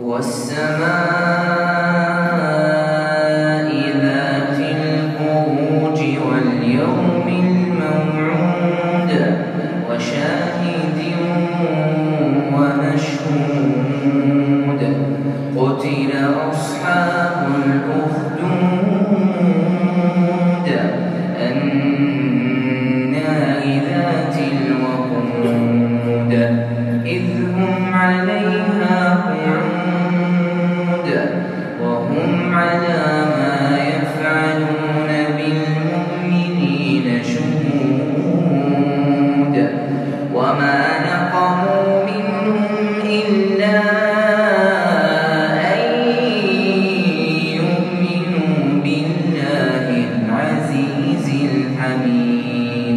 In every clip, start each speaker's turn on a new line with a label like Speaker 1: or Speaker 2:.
Speaker 1: والسماء ذات البروج واليوم الموعود وشاهد ومشهود. قتل أصحاب الأخدود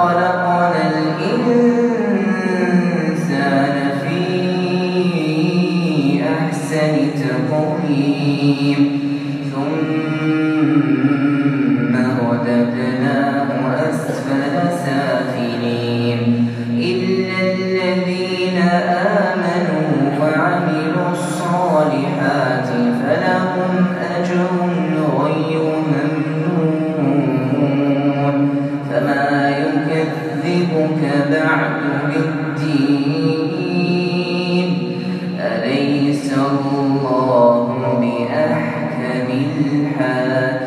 Speaker 1: خلقنا الإنسان في أحسن تقويم. ثم رددناه أسفل سافلين. إلا الذين آمنوا الحاكم؟